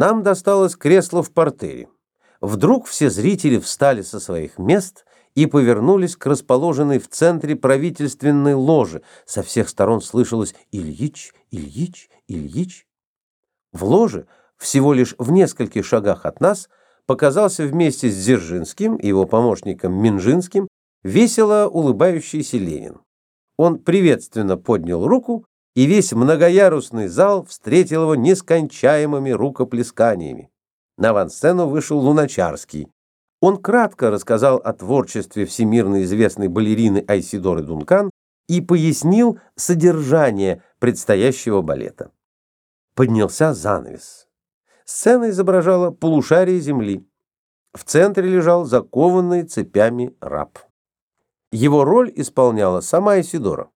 Нам досталось кресло в портере. Вдруг все зрители встали со своих мест и повернулись к расположенной в центре правительственной ложе. Со всех сторон слышалось «Ильич, Ильич, Ильич». В ложе, всего лишь в нескольких шагах от нас, показался вместе с Дзержинским и его помощником Минжинским весело улыбающийся Ленин. Он приветственно поднял руку, и весь многоярусный зал встретил его нескончаемыми рукоплесканиями. На авансцену вышел Луначарский. Он кратко рассказал о творчестве всемирно известной балерины Айсидоры Дункан и пояснил содержание предстоящего балета. Поднялся занавес. Сцена изображала полушарие земли. В центре лежал закованный цепями раб. Его роль исполняла сама Исидора.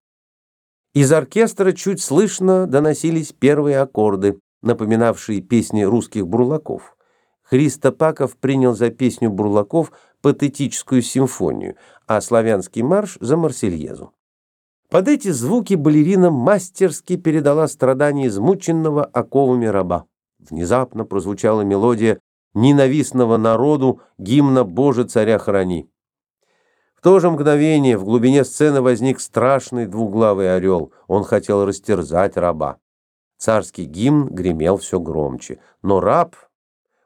Из оркестра чуть слышно доносились первые аккорды, напоминавшие песни русских бурлаков. Христо Паков принял за песню бурлаков патетическую симфонию, а славянский марш за марсельезу. Под эти звуки балерина мастерски передала страдания измученного оковами раба. Внезапно прозвучала мелодия ненавистного народу гимна «Боже, царя храни» то же мгновение в глубине сцены возник страшный двуглавый орел. Он хотел растерзать раба. Царский гимн гремел все громче, но раб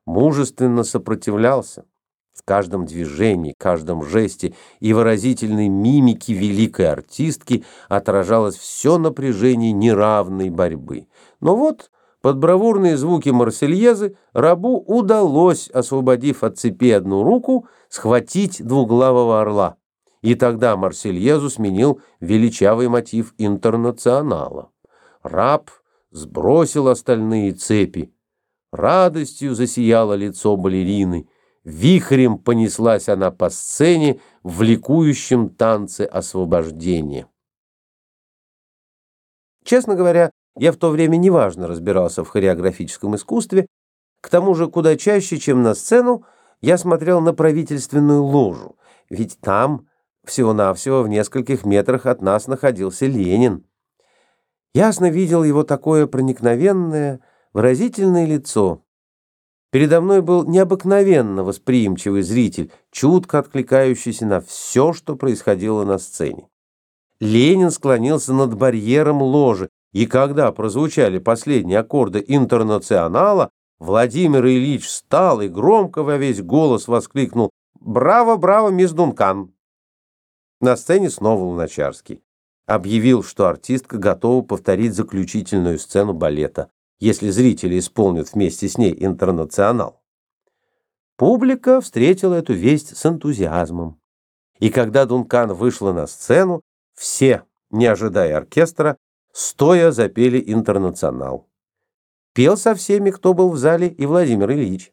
мужественно сопротивлялся. В каждом движении, каждом жесте и выразительной мимике великой артистки отражалось все напряжение неравной борьбы. Но вот под бравурные звуки Марсельезы рабу удалось, освободив от цепи одну руку, схватить двуглавого орла. И тогда Марсельезу сменил величавый мотив интернационала. Раб сбросил остальные цепи. Радостью засияло лицо балерины. Вихрем понеслась она по сцене в ликующем танце освобождения. Честно говоря, я в то время неважно разбирался в хореографическом искусстве, к тому же куда чаще, чем на сцену, я смотрел на правительственную ложу, ведь там всего-навсего в нескольких метрах от нас находился Ленин. Ясно видел его такое проникновенное, выразительное лицо. Передо мной был необыкновенно восприимчивый зритель, чутко откликающийся на все, что происходило на сцене. Ленин склонился над барьером ложи, и когда прозвучали последние аккорды «Интернационала», Владимир Ильич встал и громко во весь голос воскликнул «Браво, браво, мисс Дункан!» На сцене снова Луначарский. Объявил, что артистка готова повторить заключительную сцену балета, если зрители исполнят вместе с ней интернационал. Публика встретила эту весть с энтузиазмом. И когда Дункан вышла на сцену, все, не ожидая оркестра, стоя запели интернационал. Пел со всеми, кто был в зале, и Владимир Ильич.